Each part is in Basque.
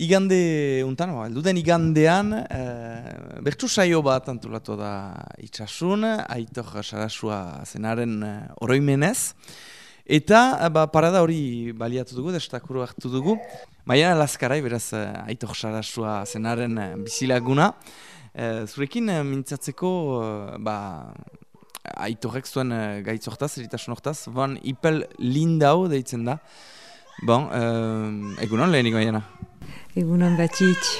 Igande untan, ba, duden igandean, e, bertsu saio bat antolatu da itxasun, aitok sarasua zenaren e, oroimenez. Eta ba, parada hori baliatu dugu, destakuru hartu dugu. Baina laskarai, beraz, aitok sarasua zenaren bizilaguna. E, zurekin mintzatzeko, ba, aitorek zuen gaitzortaz, eritasun hortaz, ban ipel lindau deitzen da. Bon, e, egunon lehenik baiana. Egunon batxit.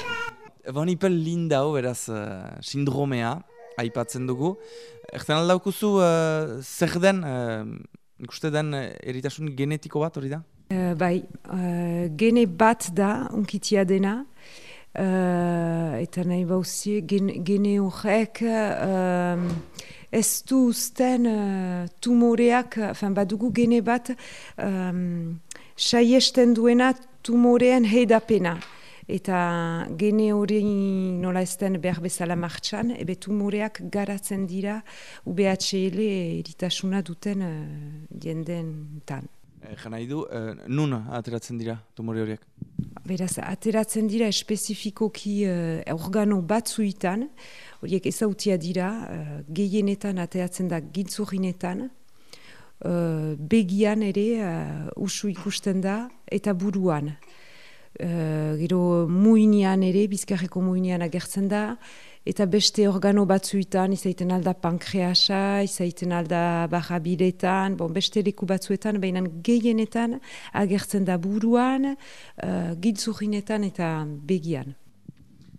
Bon ipel linda ho, beraz, uh, sindromea, aipatzen dugu. Erten aldaukuzu, uh, zer den, uh, ikuste den uh, eritasun genetiko bat hori da? Uh, bai, uh, gene bat da, unkitia dena. Uh, eta nahi bauzi, gen, gene horrek uh, ez du usten uh, tumoreak, fin, badugu gene bat, um, saiesten duena tumorean heidapena eta gene hori nola ezten behar bezala martxan, ebe tumoreak garatzen dira UBHL eritasuna duten uh, jenden tan. E, Jana idu, uh, nun ateratzen dira tumore horiek? Beraz, ateratzen dira espezifikoki uh, organo batzuitan, horiek ezautia dira, uh, gehienetan ateratzen da gintzurinetan, uh, begian ere uh, usu ikusten da, eta buruan. Uh, gero muinian ere, bizkarreko muinian agertzen da, eta beste organo batzuetan, izaiten alda pankreasa, izaiten alda barrabiletan, bon, beste leku batzuetan, baina gehienetan agertzen da buruan, uh, giltzurinetan eta begian.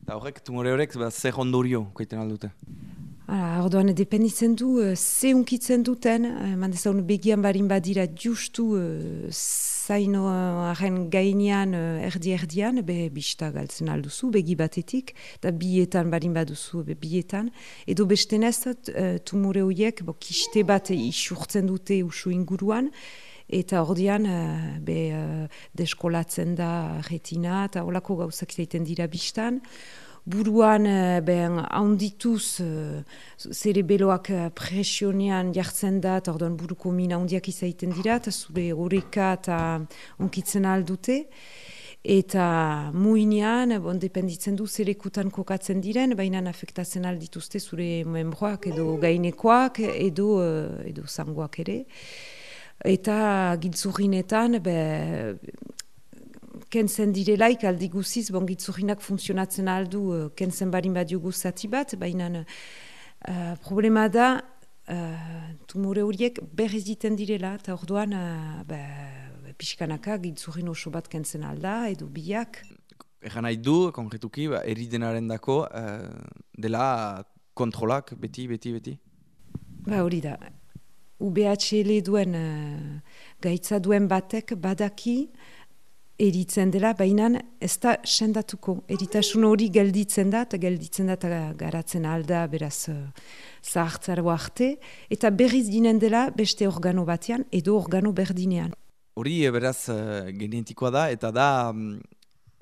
Eta horrek, tumore horrek, ba, zer ondorio, koiten aldute? Hala, orduan, dependitzen du, uh, ze unkitzen duten, uh, mandezaun begian barin badira justu uh, zaino haren gainean uh, erdi-erdian, be bista galtzen alduzu, begi batetik, eta bietan barin baduzu, be bietan, edo beste nezat, uh, tumore horiek, bo, kiste bat isurtzen dute usu inguruan, eta ordian uh, be uh, deskolatzen da retina, eta holako gauzak zaiten dira bistan, buruan uh, ben haundituz uh, zerebeloak uh, presionean jartzen da, eta orduan buruko mina haundiak izaiten dira, eta zure horreka eta onkitzen aldute. Eta muinean, bon, dependitzen du zerekutan kokatzen diren, baina afektatzen aldituzte zure membroak edo gainekoak edo, edo zangoak ere. Eta giltzurinetan, be, kentzen direlaik aldi guziz, bongitzurinak funtzionatzen aldu uh, kentzen barin badiugu zati bat, baina uh, problema da uh, tumore horiek berriz diten direla, eta orduan uh, ba, pixkanaka gitzurin oso bat kentzen alda, edo biak. Egan nahi du, konkretuki, ba, eridenaren dako, dela kontrolak beti, beti, beti? Ba hori da. UBHL duen gaitza duen batek badaki, eritzen dela, baina ez da sendatuko. Eritasun hori gelditzen da, eta gelditzen da, eta garatzen alda, beraz, uh, zahartzaro arte, eta berriz dinen dela beste organo batean, edo organo berdinean. Hori, eh, beraz, uh, genetikoa da, eta da, um,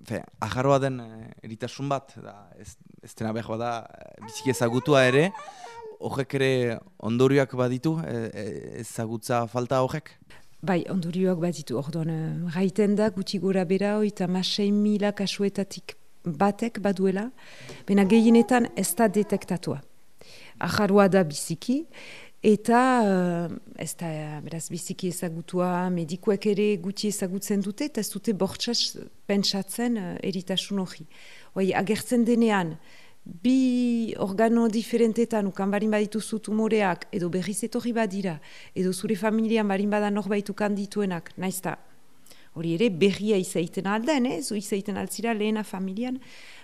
fe, aharroa den eritasun bat, da, ez, ez dena behar da, bizik ezagutua ere, horrek ere ondorioak baditu, ezagutza falta horrek? Bai, ondorioak bat ditu, orduan, raiten da, guti gora bera, oita masei mila kasuetatik batek baduela, bena gehienetan ez da detektatua. Ajarua da biziki, eta uh, ez da, beraz, biziki ezagutua, medikuek ere guti ezagutzen dute, eta ez dute bortxas pentsatzen uh, eritasun hori. agertzen denean, bi organo diferentetan ukan barin badituzu tumoreak edo berriz etorri badira edo zure familian barin badan norbait ukan dituenak, naizta hori ere berria izaiten alden, eh? zu izaiten altzira lehena familian,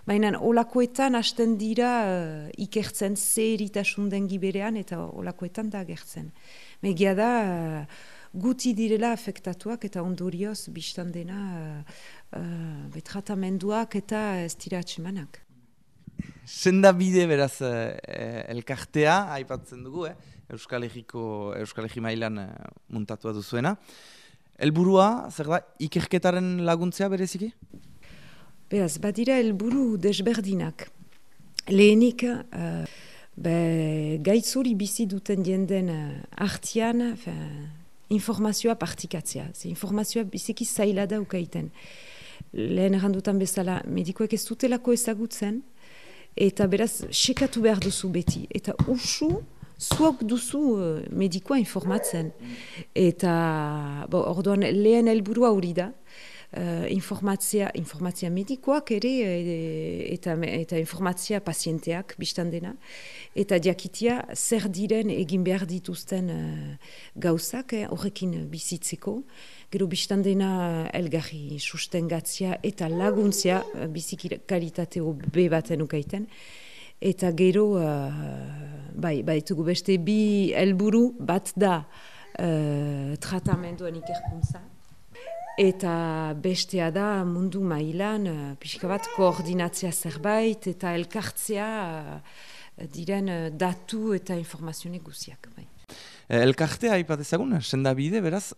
baina olakoetan hasten dira uh, ikertzen ze eritasun den giberean eta olakoetan da agertzen. Megia da, uh, guti direla afektatuak eta ondorioz biztan dena uh, uh, betratamenduak eta ez dira atxemanak senda bide beraz eh, elkartea, aipatzen dugu, eh? Euskal Herriko, Euskal Herri mailan eh, muntatua duzuena. Elburua, zer da, ikerketaren laguntzea bereziki? Beraz, badira helburu desberdinak. Lehenik, uh, be, gaitzuri bizi duten jenden uh, artian, informazioa partikatzea. Ze informazioa biziki zaila da ukaiten. lehen errandutan bezala, medikoek ez dutelako ezagutzen, eta beraz, sekatu behar duzu beti. Eta usu, zuok duzu uh, medikoa informatzen. Eta, bo, orduan, lehen helburua hori da, uh, informatzia, informatzia medikoak ere e, eta, eta informatzia pazienteak biztan dena. Eta diakitia zer diren egin behar dituzten uh, gauzak eh, horrekin bizitzeko. Gero biztan dena elgarri sustengatzia eta laguntzia uh, be baten ukaiten. Eta gero, uh, bai, bai, beste bi helburu bat da uh, tratamenduen ikerkuntza eta bestea da mundu mailan uh, pixka bat koordinatzea zerbait eta elkartzea uh, diren uh, datu eta informazioa guziak. Bai. Elkartea aipat ezagun, senda bide, beraz,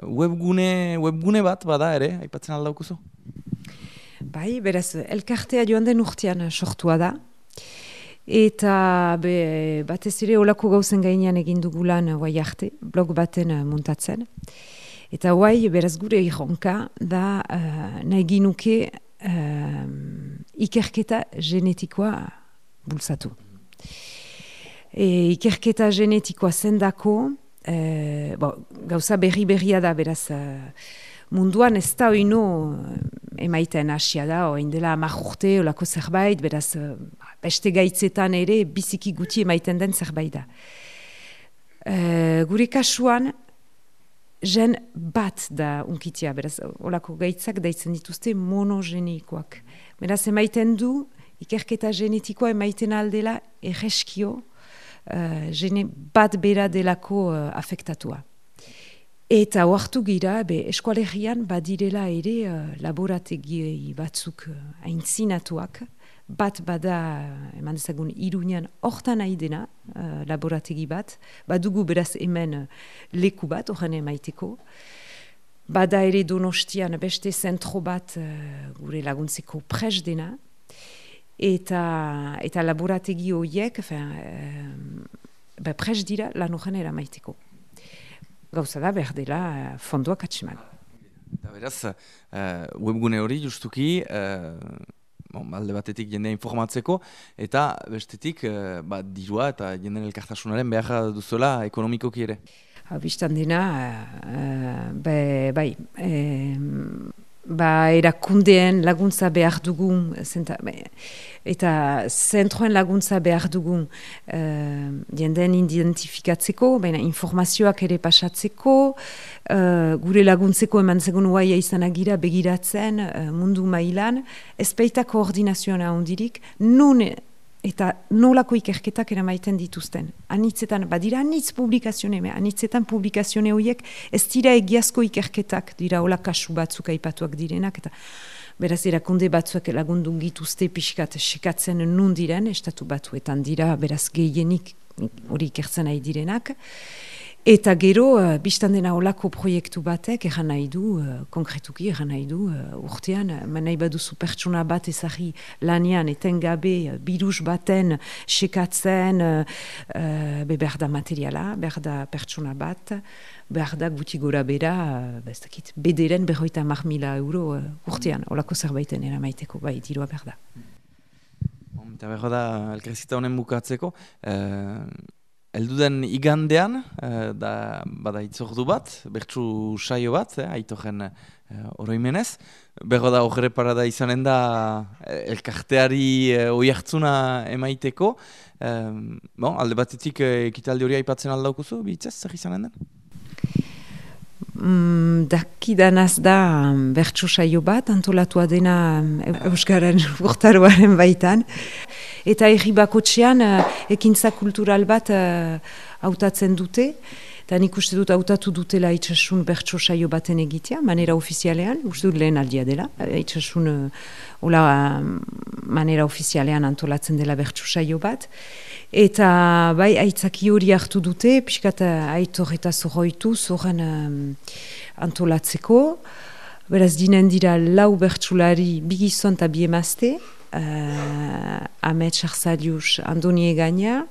webgune, webgune bat bada ere, aipatzen aldaukuzu? Bai, beraz, elkartea joan den urtean sortua da, eta be, batez ere olako gauzen gainean egin dugulan guai arte, blog baten muntatzen. Eta guai, beraz gure ironka, da uh, nahi ginuke uh, ikerketa genetikoa bultzatu. E, ikerketa genetikoa zendako, uh, bo, gauza berri berria da, beraz, uh, munduan ez da oino emaiten hasia da, oin dela amajurte, olako zerbait, beraz, uh, beste gaitzetan ere, biziki guti emaiten den zerbait da. Uh, gure kasuan, gen bat da unkitia, beraz, olako gaitzak daitzen dituzte monogenikoak. Beraz, emaiten du, ikerketa genetikoa emaiten aldela erreskio uh, gene bat bera delako uh, afektatua. Eta oartu gira, be, eskualerian badirela ere uh, laborategi batzuk uh, aintzinatuak, bat bada, eman ezagun, iruñan hortan nahi dena, uh, laborategi bat, badugu beraz hemen uh, leku bat, horren emaiteko, bada ere donostian beste zentro bat uh, gure laguntzeko pres dena, eta, eta laborategi horiek, uh, pres dira lan horren eramaiteko. Gauza da, behar dela, uh, fondoak atseman. Eta beraz, webgune hori justuki, bon, alde batetik jende informatzeko, eta bestetik uh, ba, dirua eta jende elkartasunaren behar duzuela ekonomikoki ere. Ha, biztan dena, uh, be, bai, ba, erakundeen laguntza behar dugun, zenta, eta zentroen laguntza behar dugun uh, jendeen identifikatzeko, baina informazioak ere pasatzeko, uh, gure laguntzeko eman zegoen uaia izan agira begiratzen uh, mundu mailan, ez baita koordinazioa ondirik, nun eta nolako ikerketak eramaiten dituzten. Anitzetan, badira anitz publikazione, anitzetan publikazione horiek ez dira egiazko ikerketak, dira hola kasu batzuk aipatuak direnak, eta beraz erakunde batzuak lagundu gituzte pixkat sekatzen nun diren, estatu batzuetan dira beraz gehienik hori ikertzen nahi direnak, Eta gero, uh, biztan dena olako proiektu batek, eran nahi du, uh, konkretuki eran nahi du, uh, urtean, uh, nahi baduzu pertsona bat ezari lanian, eten gabe, uh, birus baten, sekatzen, uh, uh, be behar da materiala, behar da pertsona bat, behar da guti gora bera, uh, bestakit, bederen berroita mar mila euro uh, urtean, olako zerbaiten eramaiteko, bai, dirua behar da. Eta behar da, elkrezita honen bukatzeko, Elduden igandean, uh, da, bada itzordu bat, bertsu saio bat, eh, aitoren uh, oroimenez. Bego da horre parada izanen da eh, elkarteari uh, oiartzuna emaiteko. Um, bon, alde batetik ekitaldi hori aipatzen aldaukuzu, bitzaz, zer izanen den? Mm, dakidanaz da bertsu saio bat, antolatua dena Euskaren urtaroaren baitan. Eta erri bakotxean uh, ekintza kultural bat uh, hautatzen dute, eta nik uste dut hautatu dutela itxasun bertso saio baten egitea, manera ofizialean, uste dut lehen aldia dela, eh, itxasun uh, manera ofizialean antolatzen dela bertso saio bat, eta bai aitzaki hori hartu dute, pixkat aitor eta zorroitu, zorren antolatzeko, Beraz, dinen dira lau bertsulari bigizon eta biemazte, uh, Amet Sarzalius Andoni Egania,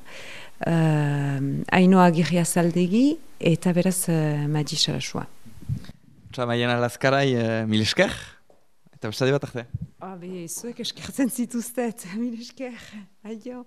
uh, Ainoa Agirria Zaldegi, eta beraz uh, Madi Sarasua. Txamaian alazkarai, uh, mil esker, Eta bestade bat arte. Ah, be, zuek eskertzen zituztet, mire esker. Aio.